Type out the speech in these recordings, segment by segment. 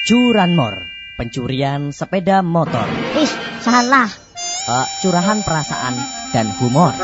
Curanmor, pencurian sepeda motor. Ih, salah. Uh, curahan perasaan dan humor.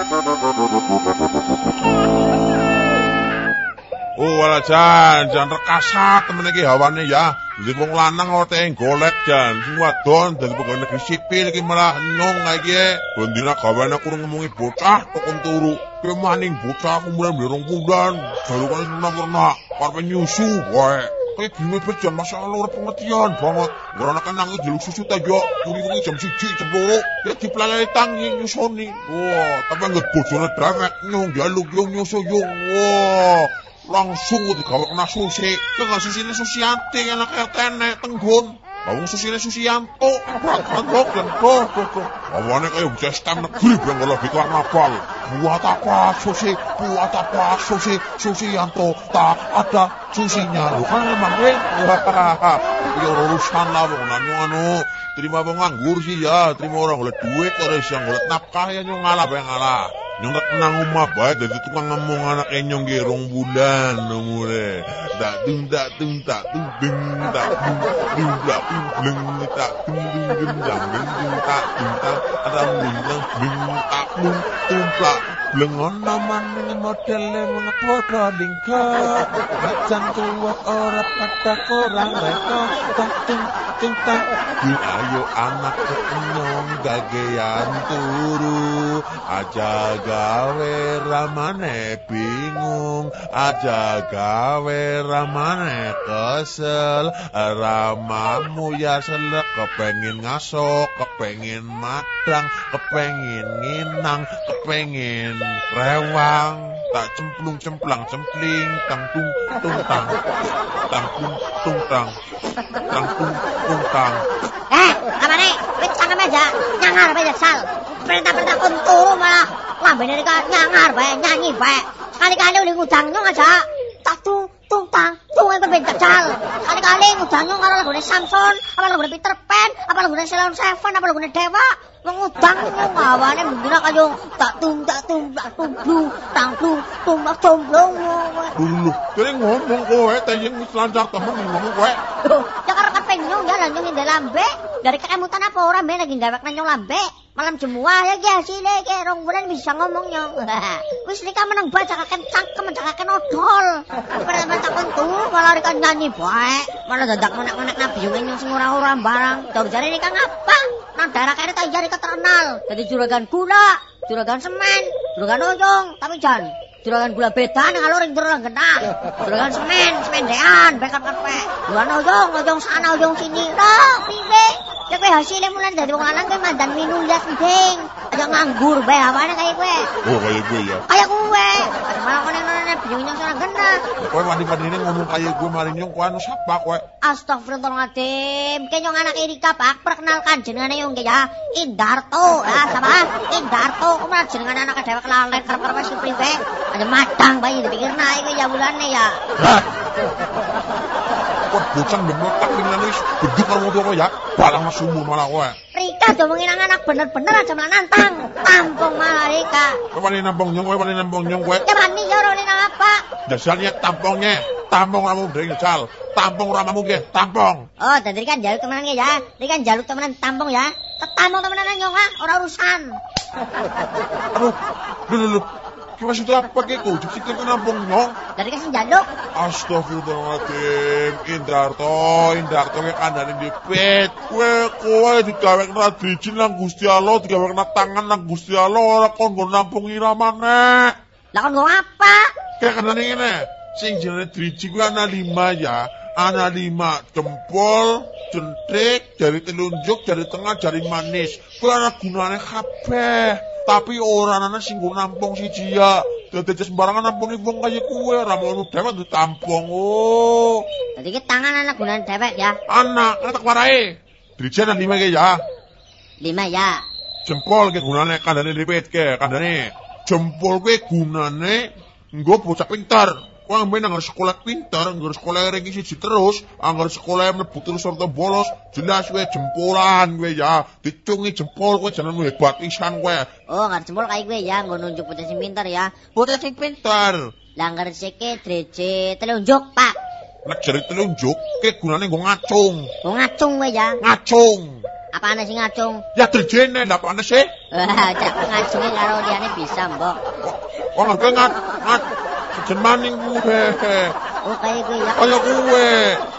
Oh, wala jan, jan rekasat temen iki hawane ya. Jadi wong lanang orte golek jan, sing wadon dadi pegawai negeri sipil iki malah nyong iki. Bendina gaweane kurang ngomongi bocah tekun turu. Ki maning bocah aku mulai mlerong pundan, baru kan pernah karpe nyusu wae. Kayak gini bejan masalah lu pengertian banget. Gak anak nangis jeluk susu tajo. Kuri kuri jam siji jam loro. Ya dipelalai tangi nyusoni. Wah, tapi nggak bojone dewek nyong jaluk yung nyusu yung. Wah, langsung digawe kena susi. Susi ini susiante anak RTN tenggon. Susi susianto. Tengok dan tuh tuh tuh. Awane kayak bisa stem negeri yang kalau di karnaval. Buat apa susi? Buat apa susi? Susianto tak ada susinya. Lu kan memang gue. Ya urusan lah bang. Nanya anu. Terima bang nganggur sih ya. Terima orang oleh duit. Orang yang oleh nafkah ya nyong ngalah bang ngalah. Nyong tak tenang rumah baik. Jadi tukang ngomong anak nyong gerong bulan. Nomornya. Tak dung tak dung tak dung dung tak dung dung tak dung bleng tak dung dung dung tak dung dung tak dung tak ada dung dung dung tak dung tumplak Lengon maning modele mengepodo dingkot Macan kuat ora pada korang reko Tak ting Yung ayo anak kenyong gagean turu Aja gawe ramane bingung Aja gawe ramane kesel. Ramamu ya selek Kepengin ngasok Kepengin madang Kepengin nginang Kepengin rewang tak cemplung cemplang cempling tang tung tung tang tang tung tung tung tung Eh, nih? Wit cangkem aja, nyangar bae sal. Perintah-perintah kon malah lambene iki nyangar bae, nyanyi bae. Kali-kali udah ngudang nyong aja. Tak tung tung tung itu ben jajal. Kali-kali ngudang nyong karo lagune Samson, apa lagune Peter Pan, apa lagune Ceylon Seven, apa lagune Dewa. Ngudang nyong awane bendina kayo tak tung tak tung tak tung blung, tang blung, tung tak tung blung. dulu jadi ngomong kowe tanya wis lancar temen ngomong kowe ya karo kapeng nyong ya lah nyong inde lambe. Dari kekemutan apa orang ben lagi gawek nang nyong lambe. Malam semua ya ki hasilnya ki rong bulan bisa ngomong nyong. Wis nika menang baca kaken cangkem cakaken odol. Pada mata kon turu malah rika nyanyi bae. Malah dadak menak-menak nabi nyong sing ora-ora barang. Dor jare nika ngapa? Nang daerah kene tak jare terkenal. Jadi juragan gula, juragan semen, juragan oyong, tapi jan juragan gula beda ning alur ing juragan genah. Juragan semen, semendean, bekan karpe. Juragan oyong, oyong sana, oyong sini. Lah, piye? Ya kowe hasilnya mulai dari wong lanang kowe mandan minum ya sending. Aja nganggur bae apane kaya kowe. oh kayak gue ya Kayak kowe. Malah kowe nene nyong sana genah. kowe mandi-mandi ini ngomong kayak gue maring nyong kowe anu siapa kowe Astagfirullahaladzim. Kaya nyong anak Erika pak, perkenalkan jenengane yung ya. Indarto. Ah, sama? Indarto. Kok malah jenengan anak dewek lalen karep-karep wis priwe. Ada madang bayi dipikirna iki ya bulane ya. Hah? Kok bocah bemetak dengan wis gede kalau mau ya balang sumur malah kowe Rika domongin anak bener-bener aja malah nantang. Tampung malah Rika. kowe paling nampung nyong kowe paling nampung nyong kowe Ya mani ya ora nang apa? dasarnya tampungnya tampung dari jal tampung ramamu ge tampung Oh, dadi kan jaluk temenan ya. Rika kan jaluk temenan tampung ya. Tetampung temenan nyong ora urusan. aduh lu lu lu maksudnya apa ke kau jadi kita nampung nyong Dari kasih jaluk. Astagfirullahaladzim Indarto Indarto ke kandani di pet Kue kowe digawe kena driji nang Gusti Allah digawe kena tangan nang Gusti Allah ora kon nggo nampung iramane Lah kon ngomong apa? Kayak kena ini Sing jenenge driji kuwi ana lima ya Ana lima jempol, jentik, jari telunjuk, jari tengah, jari manis. Kuwi ana gunane kabeh. Tapi ora ana sing nggo nampung siji ya. Dadi sembarangan nampungi wong kaya kuwe, ra mau dhewe ditampung. Oh. Dadi ki tangan anak gunaan dewek ya. Anak, anak warai. Ana lima ke ya. Lima ya. Jempol ke gunane kandhane lipit ke, kandhane. Jempol ke gunane nggo bocah pinter. Wah, main anggar sekolah pinter, anggar sekolah ranking siji terus, anggar sekolah mlebu terus serta bolos, jelas we jempolan we ya. Dicungi jempol kowe jangan hebat pisan kowe. Oh, nggak jempol kayak gue ya, gue nunjuk bocah sing pinter ya. Bocah sing pinter. Langgar sike dreje telunjuk, Pak. nek jari telunjuk ke gunane nggo ngacung. Oh ngacung kowe ya. Ngacung. Apane sing ngacung? Ya derjene lah apa sih? Wah, cak ngacunge karo liyane bisa, Mbok. Oh nggak ngat ngat sejen maning kuwe. Oh kowe ya. Kaya kuwe.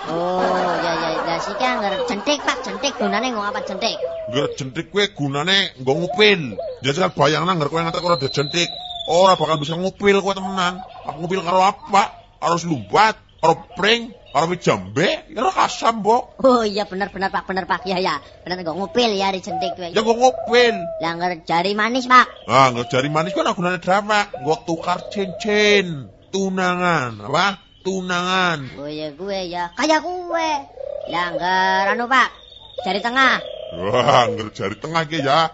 Oh, ya ya ya siki anggar jentik, Pak. Jentik gunane nggo apa jentik? Ngger jentik kuwe gunane nggo ngupil. Jadi kan bayangna ngger kowe ngantek ora jentik, ora bakal bisa ngupil kowe temenan. Aku ngupil karo apa? Harus lumbat, karo pring, karo jambe, ya ora kasam, Mbok. Oh iya bener bener Pak, bener Pak. Ya ya. Bener nggo ngupil ya di jentik kowe. Ya nggo ngupil. Lah anggar jari manis, Pak. Ah, nggo jari manis kan gunane drama, nggo tukar cincin, tunangan, apa? Tunangan. Oh iya gue ya. Kayak gue. Lah anu, Pak. Jari tengah. Wah, ngger jari tengah ki ya.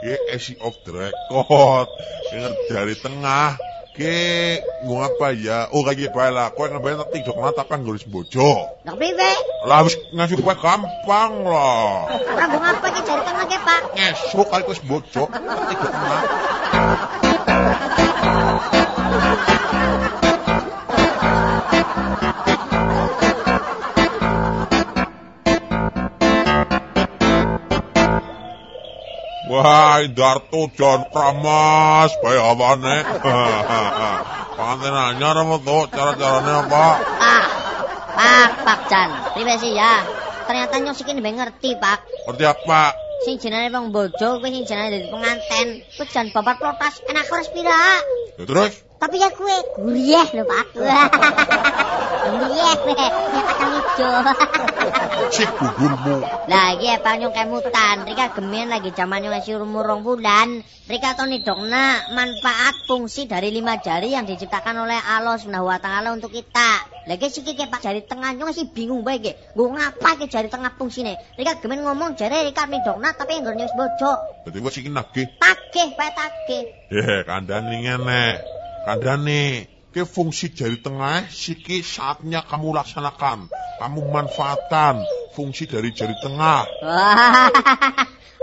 Ki esi of record. Ngger jari tengah. Ki nggo apa ya? Oh, kayak bae lah. Kowe ngebayang tak TikTok nata apa nggoris bojo. Lah priwe? Lah wis ngasih kowe gampang lah. Ora nggo ngapa iki jari tengah ke, Pak? Ngesuk kali kowe bojo. TikTok nata. Wah, Darto John Kramas, bae awane. Panganten anyar apa tuh, cara-caranya apa? Pak. Pak, Pak Jan. Priwe sih ya? Ternyata nyong siki nembe ngerti, Pak. Ngerti apa? Sing jenenge wong bojo, kuwi sing jenenge dadi penganten. Kuwi jan babat plotas enak ora pira. Ya terus? Tapi ya kue gurih lho, Pak. Gurih kue, ya kacang ijo. Cik gugurmu. Lah iki ya Pak nyong kemutan, rika gemen lagi zaman nyong isi umur rong bulan. Rika to nidokna manfaat fungsi dari lima jari yang diciptakan oleh Allah Subhanahu wa taala untuk kita. Lagi siki ke Pak jari tengah nyong sih bingung bae ge. Nggo ngapa ke jari tengah fungsine? Rika gemen ngomong jare rika nidokna tapi nggon nyong bojo. Jadi gua siki nagih. Tagih bae tagih. Ya, kandani ngene. Kandani, ke fungsi jari tengah siki saatnya kamu laksanakan. Kamu manfaatkan fungsi dari jari tengah.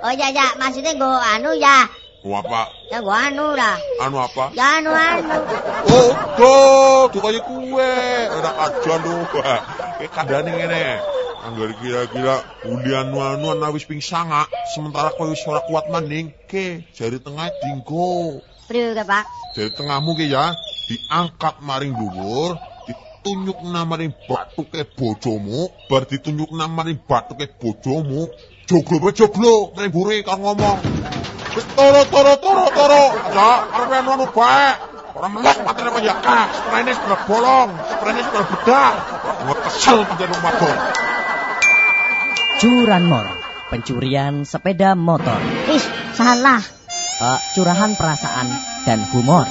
Oh ya ya, maksudnya nggo anu ya. Mau apa? Ya nggo anu lah. Anu apa? Ya anu anu. Oh, tuh, tuh kayak kue. Enak aja lu. Kayak kandani ngene. Anggar kira-kira ulian anu anu wis ping sanga, sementara kowe wis ora kuat maning, ke jari tengah dinggo. Priwe ke, Pak? Jari tengahmu ki ya diangkat maring dhuwur, ditunjuk maring batuke bojomu, bar ditunjuk maring batuke bojomu, joglo joglo, maring buri karo ngomong. Wis toro toro toro toro, ya arep anu anu bae. Ora melek matene apa ya kas, sprene sudah bolong, sprene sudah bedah. Gua kesel menjadi rumah dong. Curanmor, pencurian sepeda motor. Ih, salah. Eh, curahan perasaan dan humor.